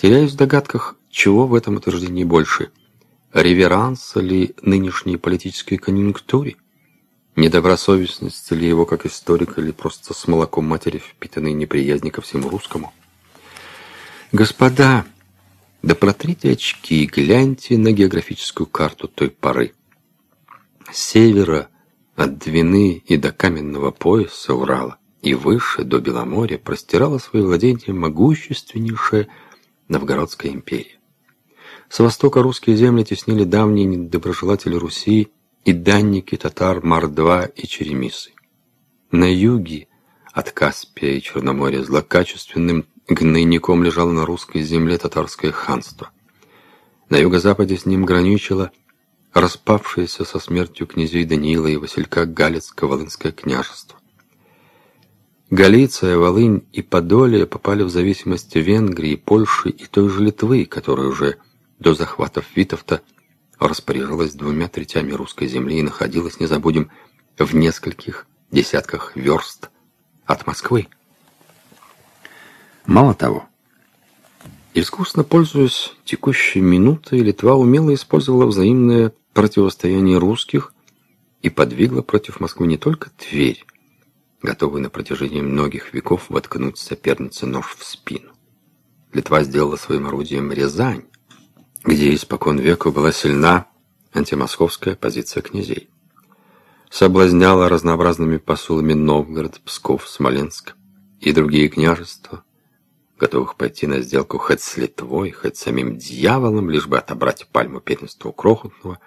Теряюсь в догадках, чего в этом утверждении больше. Реверанса ли нынешней политической конъюнктуре? Недобросовестность ли его как историка, или просто с молоком матери впитанной неприязни ко всему русскому? Господа, да протрите очки и гляньте на географическую карту той поры. С севера, от Двины и до каменного пояса Урала, и выше, до Беломорья, простирала свои владения могущественнейшая Новгородская империя. С востока русские земли теснили давние недоброжелатели Руси и данники татар Мордва и Черемисы. На юге, от Каспия и Черноморья, злокачественным гнойником лежало на русской земле татарское ханство. На юго-западе с ним граничило распавшееся со смертью князей Даниила и Василька Галицко-Волынское княжество. Галиция, Волынь и Подолие попали в зависимость Венгрии, Польши и той же Литвы, которая уже до захватов Витовта распоряжалась двумя третями русской земли и находилась, не забудем, в нескольких десятках верст от Москвы. Мало того, искусно пользуясь текущей минутой, Литва умело использовала взаимное противостояние русских и подвигла против Москвы не только Тверь, готовый на протяжении многих веков воткнуть сопернице нож в спину. Литва сделала своим орудием Рязань, где испокон веку была сильна антимосковская позиция князей. Соблазняла разнообразными посулами Новгород, Псков, Смоленск и другие княжества, готовых пойти на сделку хоть с Литвой, хоть с самим дьяволом, лишь бы отобрать пальму первенства у крохотного,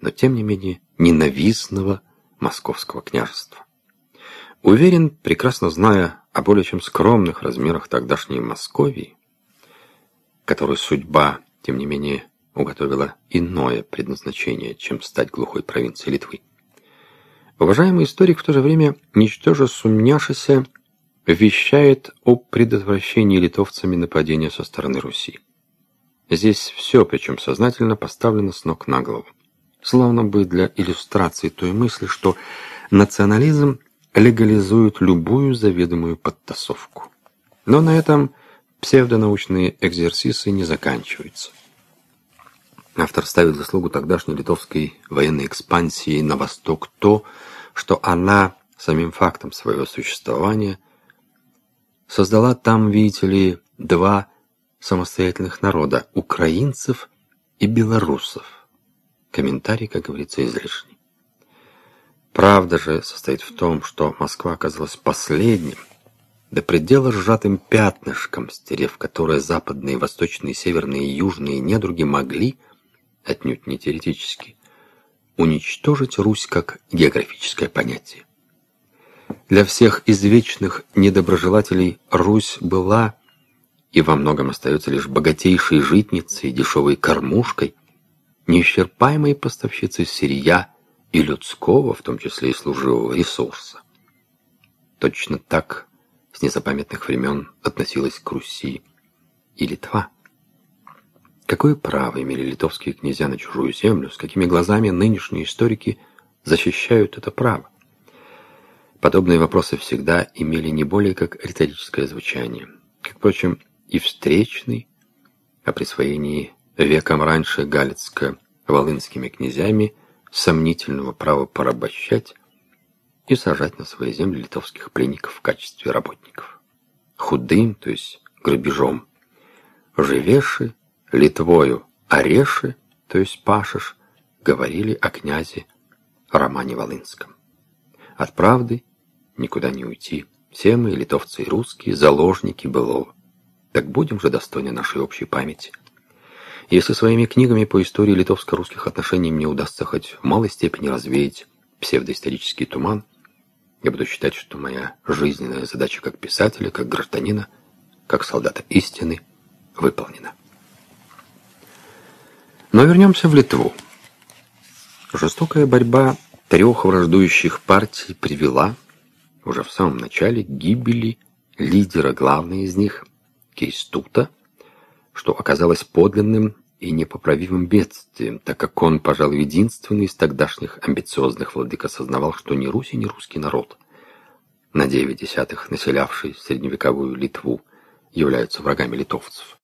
но тем не менее ненавистного московского княжества. Уверен, прекрасно зная о более чем скромных размерах тогдашней Московии, которую судьба тем не менее, уготовила иное предназначение, чем стать глухой провинцией Литвы. Уважаемый историк в то же время, ничтоже сумняшися, вещает о предотвращении литовцами нападения со стороны Руси. Здесь все, причем сознательно, поставлено с ног на голову. Словно бы для иллюстрации той мысли, что национализм легализует любую заведомую подтасовку. Но на этом псевдонаучные экзерсисы не заканчиваются. Автор ставит заслугу тогдашней литовской военной экспансии на восток то, что она самим фактом своего существования создала там, видите ли, два самостоятельных народа – украинцев и белорусов. Комментарий, как говорится, излишний. Правда же состоит в том, что Москва оказалась последним – до предела сжатым пятнышком, стерев которое западные, восточные, северные и южные недруги могли, отнюдь не теоретически, уничтожить Русь как географическое понятие. Для всех извечных недоброжелателей Русь была и во многом остается лишь богатейшей житницей, дешевой кормушкой, неисчерпаемой поставщицей сырья и людского, в том числе и служивого ресурса. Точно так с незапамятных времен относилась к Руси и Литва. Какое право имели литовские князья на чужую землю, с какими глазами нынешние историки защищают это право? Подобные вопросы всегда имели не более как риторическое звучание, как, впрочем, и встречный о присвоении веком раньше галицко-волынскими князьями сомнительного права порабощать и сажать на свои земли литовских пленников в качестве работников. Худым, то есть грабежом. Живеши, Литвою, Ореши, то есть Пашиш, говорили о князе Романе Волынском. От правды никуда не уйти. Все мы, литовцы и русские, заложники былого. Так будем же достойны нашей общей памяти. Если своими книгами по истории литовско-русских отношений мне удастся хоть в малой степени развеять псевдоисторический туман, я буду считать, что моя жизненная задача как писателя, как гражданина, как солдата истины выполнена. Но вернемся в Литву. Жестокая борьба трех враждующих партий привела уже в самом начале к гибели лидера главной из них, Кейстута, что оказалось подлинным и непоправимым бедствием, так как он, пожалуй, единственный из тогдашних амбициозных владык осознавал, что ни Руси, ни русский народ, на девять десятых населявший средневековую Литву, являются врагами литовцев.